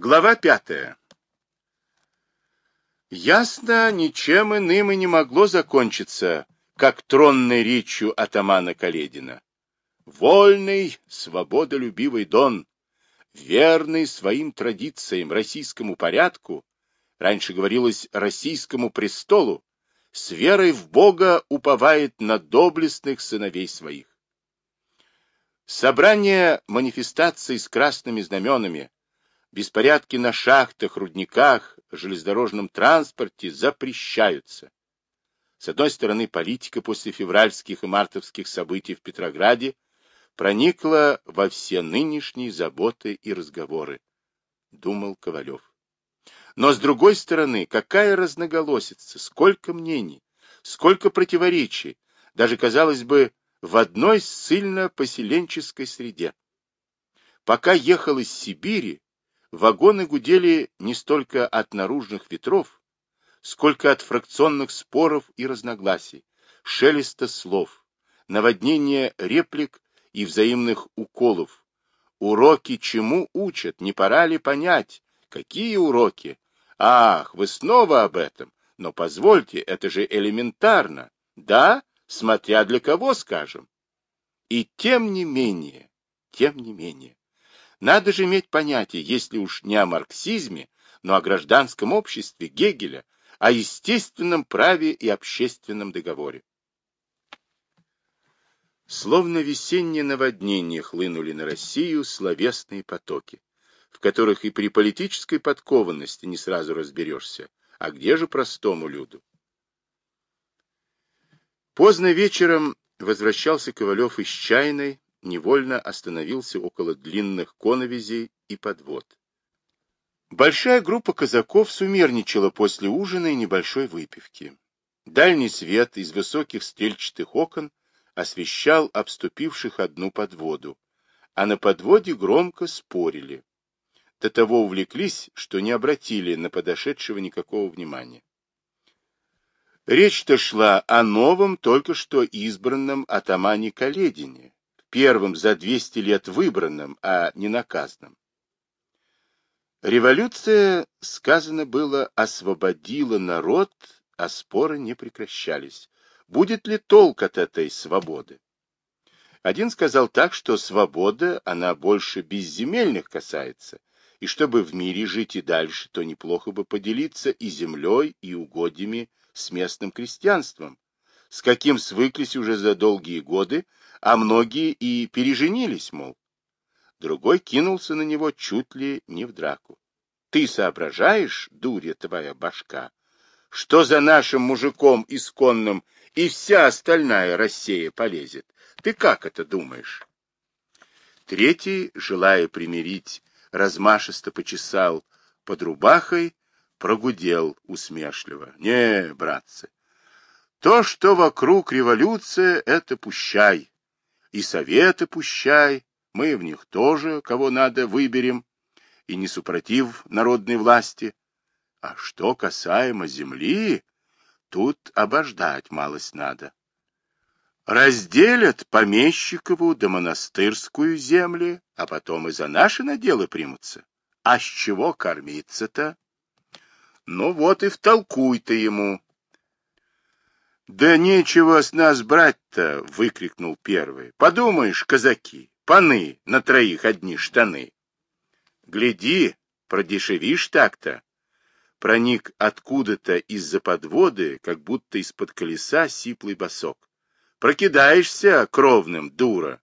Глава пятая. Ясно, ничем иным и не могло закончиться, как тронной речью атамана Каледина. Вольный, свободолюбивый Дон, верный своим традициям, российскому порядку, раньше говорилось российскому престолу, с верой в Бога уповает на доблестных сыновей своих. Собрание манифестаций с красными знаменами, беспорядки на шахтах, рудниках, железнодорожном транспорте запрещаются. С одной стороны, политика после февральских и мартовских событий в Петрограде проникла во все нынешние заботы и разговоры, думал Ковалев. Но с другой стороны, какая разноголосица, сколько мнений, сколько противоречий, даже, казалось бы, в одной ссыльно-поселенческой среде. Пока ехал из Сибири, вагоны гудели не столько от наружных ветров, сколько от фракционных споров и разногласий, шелеста слов, наводнения реплик и взаимных уколов. Уроки чему учат, не пора ли понять? Какие уроки? Ах, вы снова об этом. Но позвольте, это же элементарно. Да, смотря для кого, скажем. И тем не менее, тем не менее, надо же иметь понятие, если уж не о марксизме, но о гражданском обществе Гегеля, о естественном праве и общественном договоре. Словно весеннее наводнение хлынули на Россию словесные потоки, в которых и при политической подкованности не сразу разберешься, а где же простому люду. Поздно вечером возвращался Ковалев из чайной, невольно остановился около длинных коновизей и подвод. Большая группа казаков сумерничала после ужина и небольшой выпивки. Дальний свет из высоких стрельчатых окон освещал обступивших одну подводу, а на подводе громко спорили. До того увлеклись, что не обратили на подошедшего никакого внимания. Речь-то шла о новом, только что избранном атамане Каледине, первым за 200 лет выбранном, а не наказанном. Революция, сказано было, освободила народ, а споры не прекращались. Будет ли толк от этой свободы? Один сказал так, что свобода, она больше безземельных касается, и чтобы в мире жить и дальше, то неплохо бы поделиться и землей, и угодьями с местным крестьянством, с каким свыклись уже за долгие годы, а многие и переженились, мол. Другой кинулся на него чуть ли не в драку. Ты соображаешь, дурья твоя башка, что за нашим мужиком исконным и вся остальная Россия полезет? Ты как это думаешь? Третий, желая примирить, размашисто почесал под рубахой, прогудел усмешливо. Не, братцы, то, что вокруг революция, это пущай. И советы пущай, мы в них тоже, кого надо, выберем, и не супротив народной власти. А что касаемо земли, тут обождать малость надо. Разделят помещикову да монастырскую земли, а потом и за наши наделы примутся. А с чего кормиться-то? Ну вот и втолкуй ты ему. Да нечего с нас брать-то, выкрикнул первый. Подумаешь, казаки, паны, на троих одни штаны. Гляди, продешевишь так-то. Проник откуда-то из-за подводы, как будто из-под колеса сиплый босок. Прокидаешься кровным, дура.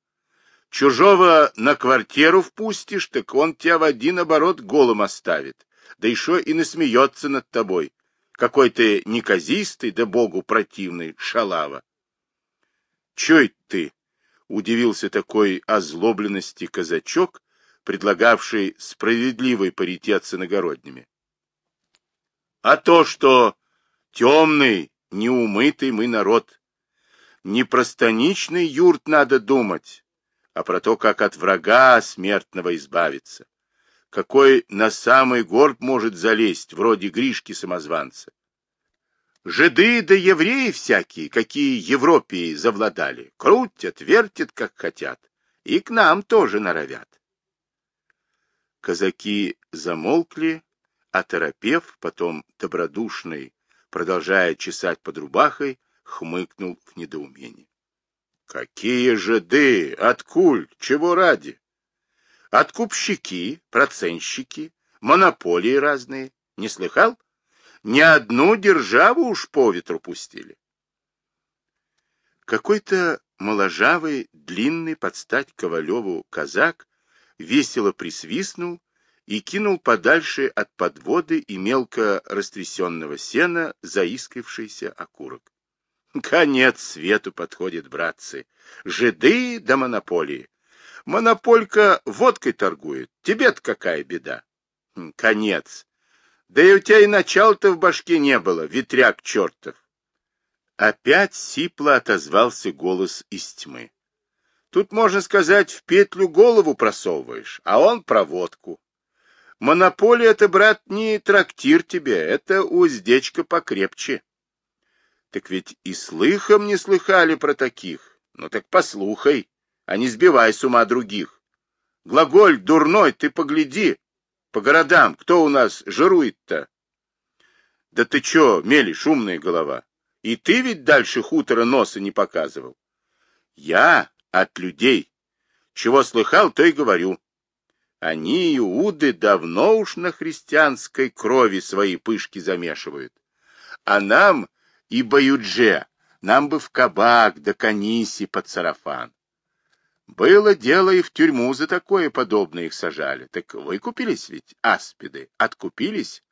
Чужого на квартиру впустишь, так он тебя в один оборот голым оставит да еще и насмеется над тобой. Какой ты неказистый, да богу противный, шалава. — Че это ты? — удивился такой озлобленности казачок, предлагавший справедливый паритет с иногородними. — А то, что темный, неумытый мы народ. Не про станичный юрт надо думать, а про то, как от врага смертного избавиться какой на самый горб может залезть, вроде Гришки-самозванца. Жиды да евреи всякие, какие Европе завладали, крутят, вертят, как хотят, и к нам тоже норовят. Казаки замолкли, оторопев, потом добродушный, продолжая чесать под рубахой, хмыкнул в недоумении. Какие жиды? Откуль? Чего ради? Откупщики, процентщики, монополии разные. Не слыхал? Ни одну державу уж по ветру пустили. Какой-то моложавый, длинный под стать Ковалеву казак весело присвистнул и кинул подальше от подводы и мелко растрясенного сена заискившийся окурок. Конец свету подходит, братцы. Жиды до монополии. Монополька водкой торгует. Тебе-то какая беда? Конец. Да и у тебя и начала-то в башке не было, ветряк чертов. Опять сипло отозвался голос из тьмы. Тут, можно сказать, в петлю голову просовываешь, а он проводку. Монополия — это, брат, не трактир тебе, это уздечка покрепче. Так ведь и слыхом не слыхали про таких. Ну так послухай, а не сбивай с ума других. Глаголь дурной, ты погляди. По городам, кто у нас жирует-то? Да ты чё, мелешь, умная голова? И ты ведь дальше хутора носа не показывал. Я от людей. Чего слыхал, то и говорю. Они, иуды, давно уж на христианской крови свои пышки замешивают. А нам и Баюдже, нам бы в кабак, да каниси под сарафан. Было дело и в тюрьму за такое подобное их сажали. Так выкупились ведь, аспиды, откупились.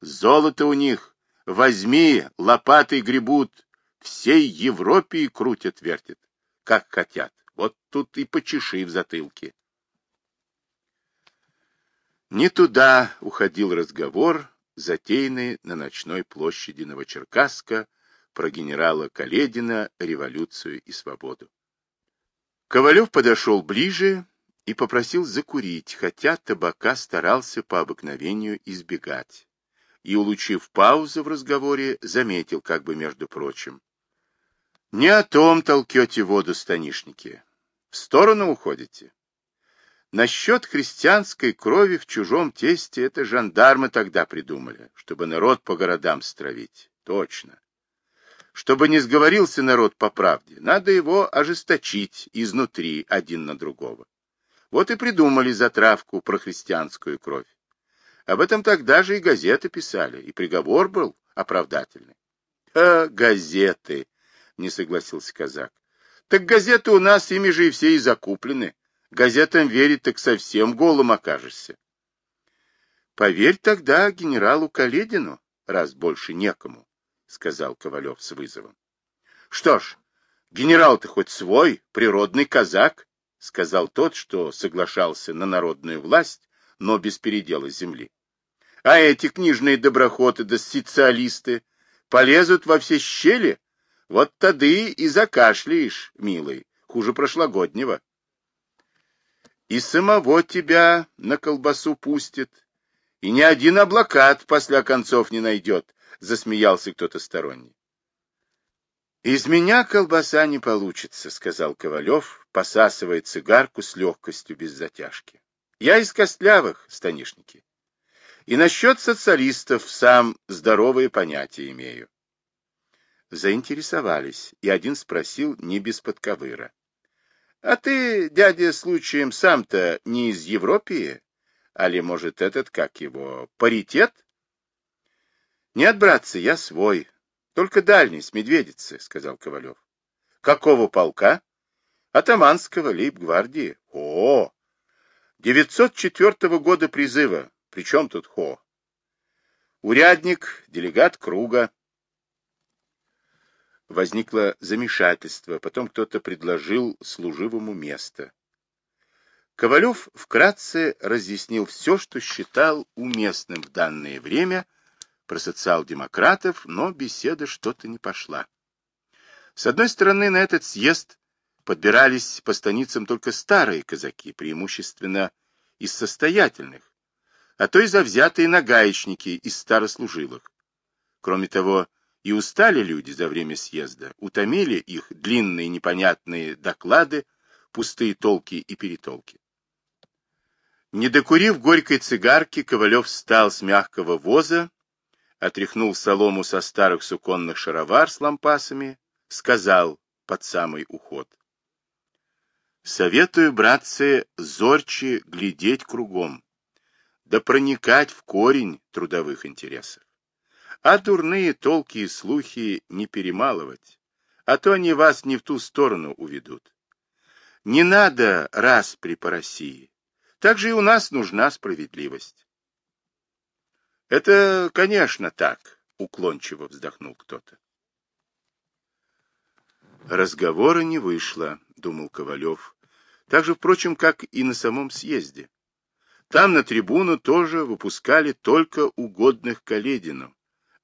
Золото у них, возьми, лопатой гребут, всей Европе и крутят-вертят, как хотят. Вот тут и почеши в затылке. Не туда уходил разговор, затеянный на ночной площади Новочеркасска про генерала Каледина, революцию и свободу. Ковалев подошел ближе и попросил закурить, хотя табака старался по обыкновению избегать. И, улучив паузу в разговоре, заметил, как бы между прочим. «Не о том толкете воду станишники. В сторону уходите. Насчет христианской крови в чужом тесте это жандармы тогда придумали, чтобы народ по городам стравить. Точно. Чтобы не сговорился народ по правде, надо его ожесточить изнутри один на другого. Вот и придумали затравку про христианскую кровь. Об этом тогда же и газеты писали, и приговор был оправдательный. — А, газеты! — не согласился казак. — Так газеты у нас ими же и все и закуплены. Газетам верить, так совсем голым окажешься. Поверь тогда генералу Каледину, раз больше некому, сказал Ковалев с вызовом. Что ж, генерал-то хоть свой, природный казак, сказал тот, что соглашался на народную власть, но без передела земли. А эти книжные доброходы да социалисты полезут во все щели, вот тады и закашляешь, милый, хуже прошлогоднего и самого тебя на колбасу пустит, и ни один облакат после концов не найдет, — засмеялся кто-то сторонний. — Из меня колбаса не получится, — сказал Ковалев, посасывая цигарку с легкостью без затяжки. — Я из костлявых, станишники. И насчет социалистов сам здоровые понятия имею. Заинтересовались, и один спросил не без подковыра. А ты, дядя, случаем сам-то не из Европы? Али, может, этот, как его, паритет? Нет, братцы, я свой. Только дальний, с Медведицы, сказал Ковалев. Какого полка? Атаманского, лейб-гвардии. О! 904 года призыва. Причем тут хо? Урядник, делегат круга. Возникло замешательство, потом кто-то предложил служивому место. Ковалев вкратце разъяснил все, что считал уместным в данное время про социал-демократов, но беседа что-то не пошла. С одной стороны, на этот съезд подбирались по станицам только старые казаки, преимущественно из состоятельных, а то и завзятые нагаечники из старослужилых. Кроме того, и устали люди за время съезда, утомили их длинные непонятные доклады, пустые толки и перетолки. Не докурив горькой цигарки, Ковалев встал с мягкого воза, отряхнул солому со старых суконных шаровар с лампасами, сказал под самый уход. Советую, братцы, зорче глядеть кругом, да проникать в корень трудовых интересов. А дурные толки и слухи не перемалывать, а то они вас не в ту сторону уведут. Не надо распри по России. Также и у нас нужна справедливость. Это, конечно, так, уклончиво вздохнул кто-то. Разговора не вышло, думал Ковалев, так же, впрочем, как и на самом съезде. Там на трибуну тоже выпускали только угодных Каледину,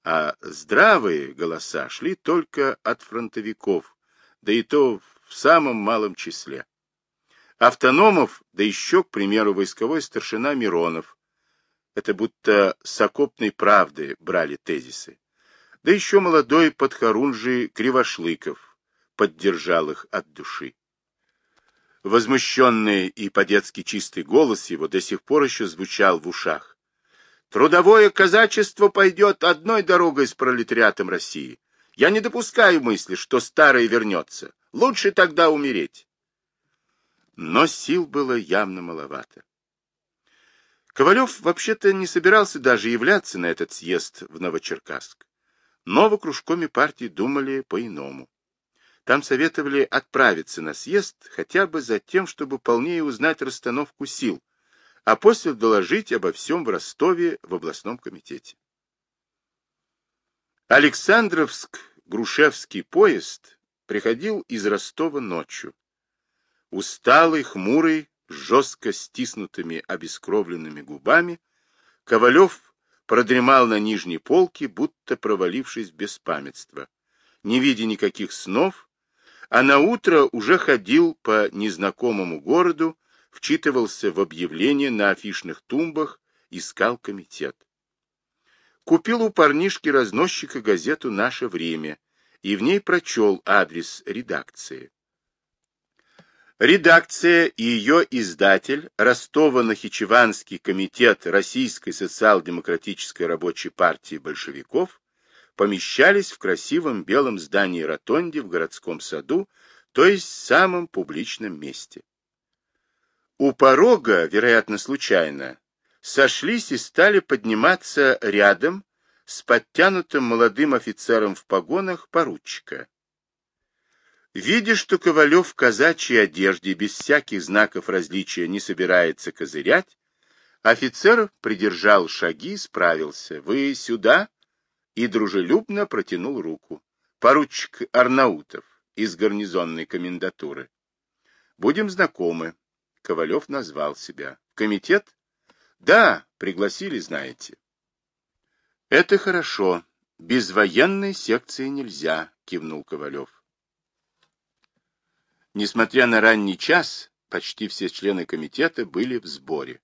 а здравые голоса шли только от фронтовиков, да и то в самом малом числе. Автономов, да еще, к примеру, войсковой старшина Миронов. Это будто с окопной правды брали тезисы. Да еще молодой подхорунжий Кривошлыков поддержал их от души. Возмущенный и по-детски чистый голос его до сих пор еще звучал в ушах. Трудовое казачество пойдет одной дорогой с пролетариатом России. Я не допускаю мысли, что старое вернется. Лучше тогда умереть но сил было явно маловато. Ковалев вообще-то не собирался даже являться на этот съезд в Новочеркасск. Но в окружкоме партии думали по-иному. Там советовали отправиться на съезд хотя бы за тем, чтобы полнее узнать расстановку сил, а после доложить обо всем в Ростове в областном комитете. Александровск-Грушевский поезд приходил из Ростова ночью. Усталый, хмурый, жестко стиснутыми обескровленными губами, Ковалев продремал на нижней полке, будто провалившись в беспамятство, не видя никаких снов, а на утро уже ходил по незнакомому городу, вчитывался в объявления на афишных тумбах, искал комитет. Купил у парнишки-разносчика газету «Наше время» и в ней прочел адрес редакции. Редакция и ее издатель Ростово-Нахичеванский комитет Российской социал-демократической рабочей партии большевиков помещались в красивом белом здании Ротонде в городском саду, то есть самом публичном месте. У порога, вероятно, случайно, сошлись и стали подниматься рядом с подтянутым молодым офицером в погонах поручика. Видя, что Ковалев в казачьей одежде без всяких знаков различия не собирается козырять, офицер придержал шаги, справился. «Вы сюда?» и дружелюбно протянул руку. Поручик Арнаутов из гарнизонной комендатуры. «Будем знакомы». Ковалев назвал себя. «Комитет?» «Да, пригласили, знаете». «Это хорошо. Без военной секции нельзя», — кивнул Ковалев. Несмотря на ранний час, почти все члены комитета были в сборе.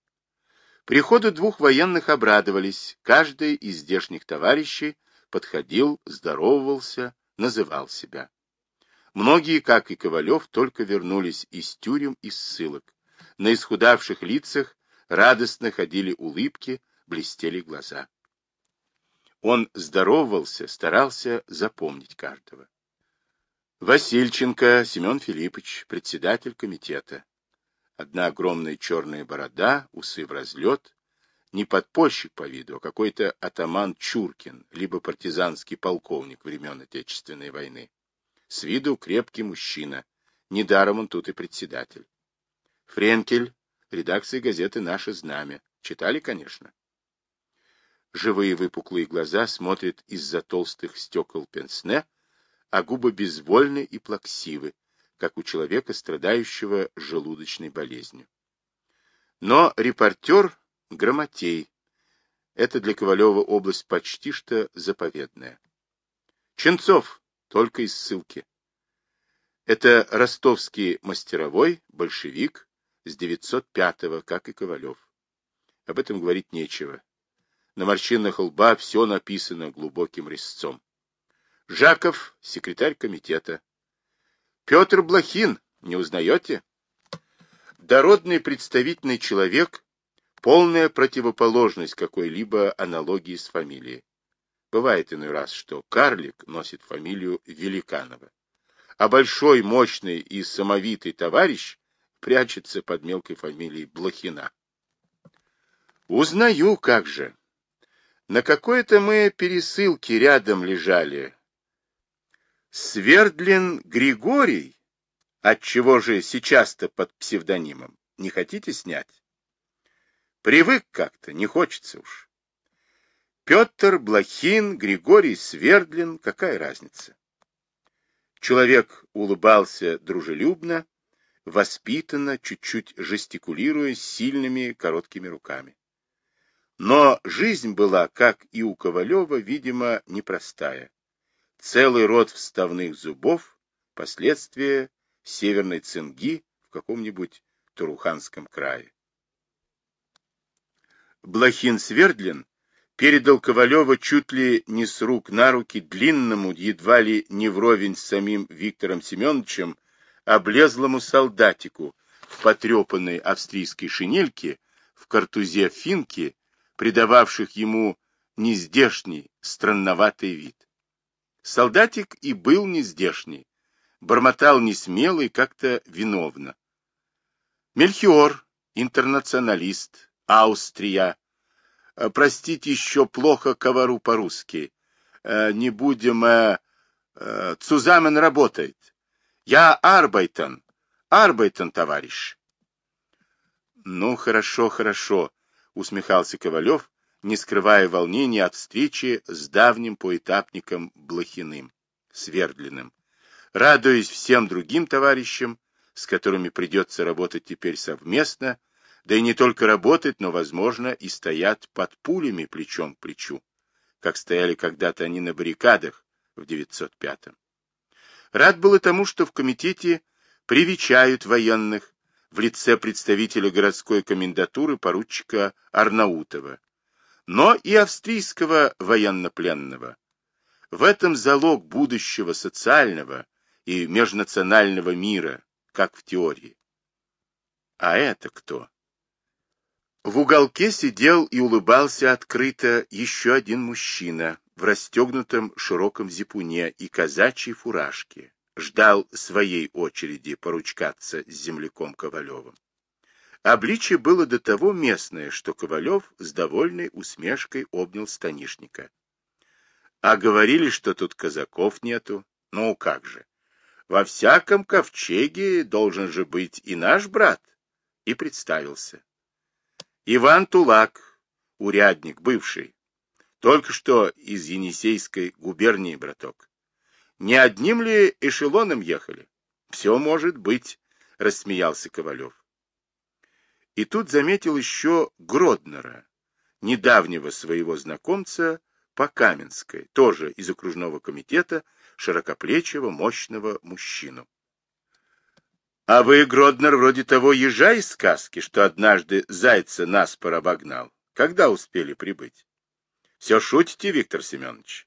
Приходу двух военных обрадовались, каждый из здешних товарищей подходил, здоровался, называл себя. Многие, как и Ковалев, только вернулись из тюрем и ссылок. На исхудавших лицах радостно ходили улыбки, блестели глаза. Он здоровался, старался запомнить каждого. Васильченко Семен Филиппович, председатель комитета. Одна огромная черная борода, усы в разлет. Не подпольщик по виду, а какой-то атаман Чуркин, либо партизанский полковник времен Отечественной войны. С виду крепкий мужчина. Недаром он тут и председатель. Френкель, редакция газеты «Наше знамя». Читали, конечно. Живые выпуклые глаза смотрят из-за толстых стекол пенсне, а губы безвольны и плаксивы, как у человека, страдающего желудочной болезнью. Но репортер — грамотей. Это для Ковалева область почти что заповедная. Ченцов, только из ссылки. Это ростовский мастеровой, большевик, с 905-го, как и Ковалев. Об этом говорить нечего. На морщинах лба все написано глубоким резцом. Жаков, секретарь комитета. Петр Блохин, не узнаете? Дородный представительный человек Полная противоположность какой-либо аналогии с фамилией. Бывает иной раз, что карлик носит фамилию Великанова, а большой, мощный и самовитый товарищ прячется под мелкой фамилией Блохина. Узнаю, как же. На какой-то мы пересылке рядом лежали. Свердлин Григорий? Отчего же сейчас-то под псевдонимом? Не хотите снять? Привык как-то, не хочется уж. Петр Блохин, Григорий Свердлин, какая разница? Человек улыбался дружелюбно, воспитанно, чуть-чуть жестикулируя сильными короткими руками. Но жизнь была, как и у Ковалева, видимо, непростая. Целый род вставных зубов, последствия северной цинги в каком-нибудь Туруханском крае. Блохин Свердлин передал Ковалева чуть ли не с рук на руки длинному, едва ли не вровень с самим Виктором Семеновичем, облезлому солдатику в потрепанной австрийской шинельке, в картузе финки придававших ему нездешний, странноватый вид. Солдатик и был нездешний, бормотал несмело и как-то виновно. Мельхиор, интернационалист, Австрия. Э, простите, еще плохо ковару по-русски. Э, не будем... Э, Цузамен работает. Я Арбайтон. Арбайтон, товарищ. Ну, хорошо, хорошо усмехался Ковалев, не скрывая волнения от встречи с давним поэтапником Блохиным, Свердлиным, радуясь всем другим товарищам, с которыми придется работать теперь совместно, да и не только работать, но, возможно, и стоят под пулями плечом к плечу, как стояли когда-то они на баррикадах в 905-м. Рад и тому, что в комитете привечают военных, в лице представителя городской комендатуры поручика Арнаутова, но и австрийского военнопленного. В этом залог будущего социального и межнационального мира, как в теории. А это кто? В уголке сидел и улыбался открыто еще один мужчина в расстегнутом широком зипуне и казачьей фуражке, ждал своей очереди поручкаться с земляком Ковалевым. Обличие было до того местное, что Ковалев с довольной усмешкой обнял станишника. А говорили, что тут казаков нету. Ну, как же. Во всяком ковчеге должен же быть и наш брат. И представился. Иван Тулак, урядник, бывший. Только что из Енисейской губернии, браток. Не одним ли эшелоном ехали? Все может быть, рассмеялся Ковалев. И тут заметил еще Гроднера, недавнего своего знакомца по Каменской, тоже из окружного комитета, широкоплечего, мощного мужчину. А вы, Гроднер, вроде того ежа из сказки, что однажды зайца наспор обогнал. Когда успели прибыть? Все шутите, Виктор Семенович?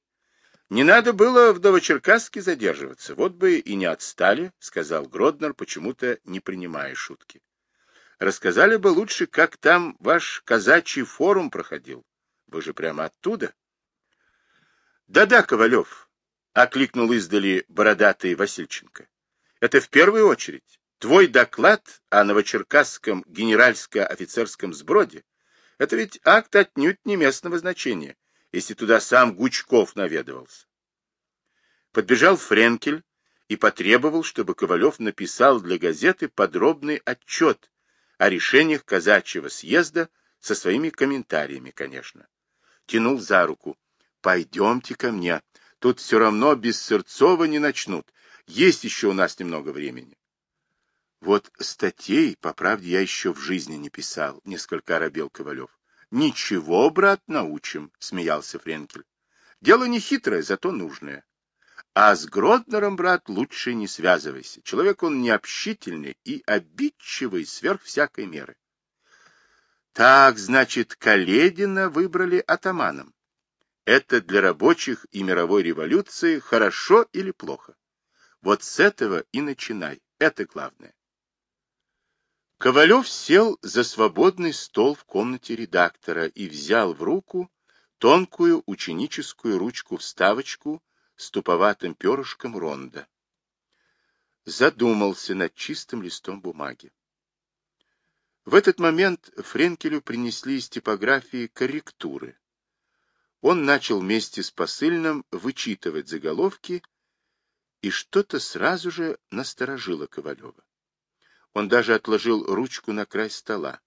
Не надо было в Новочеркасске задерживаться, вот бы и не отстали, сказал Гроднер, почему-то не принимая шутки. Рассказали бы лучше, как там ваш казачий форум проходил. Вы же прямо оттуда. Да-да, Ковалев, окликнул издали бородатый Васильченко. Это в первую очередь. Твой доклад о новочеркасском генеральско-офицерском сброде — это ведь акт отнюдь не местного значения если туда сам Гучков наведывался. Подбежал Френкель и потребовал, чтобы Ковалев написал для газеты подробный отчет о решениях казачьего съезда со своими комментариями, конечно. Тянул за руку. «Пойдемте ко мне. Тут все равно без Сырцова не начнут. Есть еще у нас немного времени». Вот статей, по правде, я еще в жизни не писал, несколько оробел Ковалев. Ничего, брат, научим, смеялся Френкель. Дело не хитрое, зато нужное. А с Гроднером, брат, лучше не связывайся. Человек он необщительный и обидчивый сверх всякой меры. Так, значит, Каледина выбрали атаманом. Это для рабочих и мировой революции хорошо или плохо? Вот с этого и начинай. Это главное. Ковалев сел за свободный стол в комнате редактора и взял в руку тонкую ученическую ручку-вставочку с туповатым перышком ронда. Задумался над чистым листом бумаги. В этот момент Френкелю принесли из типографии корректуры. Он начал вместе с посыльным вычитывать заголовки, и что-то сразу же насторожило Ковалева. Он даже отложил ручку на край стола.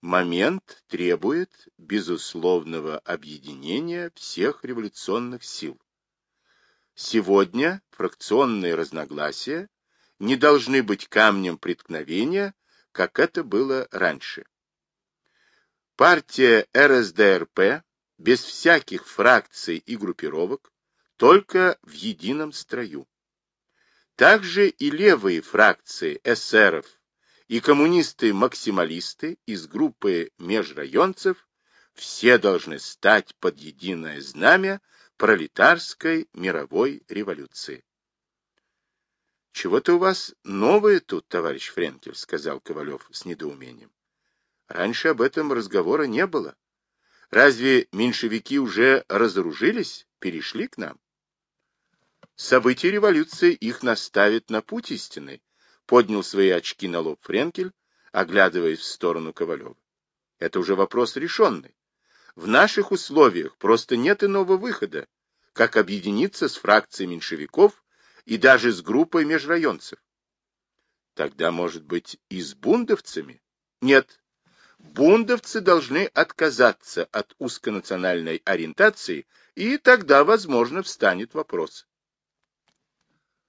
Момент требует безусловного объединения всех революционных сил. Сегодня фракционные разногласия не должны быть камнем преткновения, как это было раньше. Партия РСДРП без всяких фракций и группировок, только в едином строю. Также и левые фракции эсеров и коммунисты-максималисты из группы межрайонцев все должны стать под единое знамя пролетарской мировой революции. «Чего-то у вас новое тут, товарищ Френкель», — сказал Ковалев с недоумением. «Раньше об этом разговора не было. Разве меньшевики уже разоружились, перешли к нам?» События революции их наставят на путь истины, поднял свои очки на лоб Френкель, оглядываясь в сторону Ковалева. Это уже вопрос решенный. В наших условиях просто нет иного выхода, как объединиться с фракцией меньшевиков и даже с группой межрайонцев. Тогда, может быть, и с бундовцами? Нет. Бундовцы должны отказаться от узконациональной ориентации, и тогда, возможно, встанет вопрос.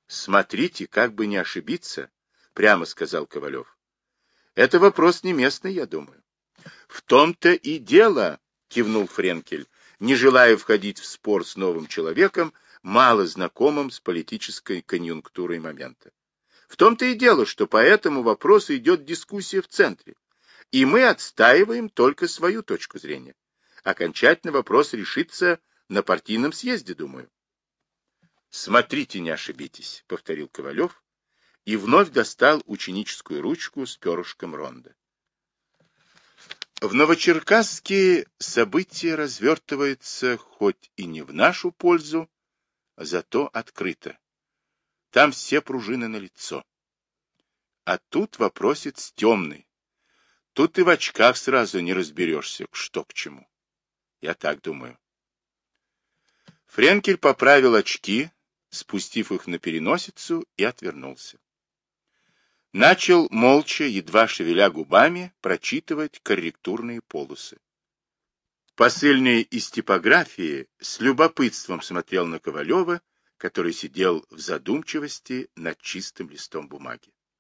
Смотрите, как бы не ошибиться, прямо сказал Ковалев. Это вопрос не местный, я думаю. В том-то и дело, кивнул Френкель, не желая входить в спор с новым человеком, мало знакомым с политической конъюнктурой момента. В том-то и дело, что по этому вопросу идет дискуссия в центре, и мы отстаиваем только свою точку зрения. Окончательно вопрос решится на партийном съезде, думаю. Смотрите, не ошибитесь, повторил Ковалев и вновь достал ученическую ручку с перышком ронда. В Новочеркасске события развертываются хоть и не в нашу пользу, а зато открыто. Там все пружины на лицо. А тут вопросец темный. Тут и в очках сразу не разберешься, что к чему. Я так думаю. Френкель поправил очки, спустив их на переносицу, и отвернулся. Начал молча, едва шевеля губами, прочитывать корректурные полосы. Посыльный из типографии с любопытством смотрел на Ковалева, который сидел в задумчивости над чистым листом бумаги.